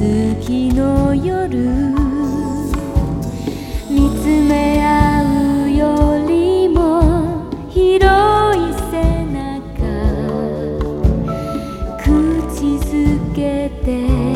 月の夜見つめ合うよりも広い背中口づけて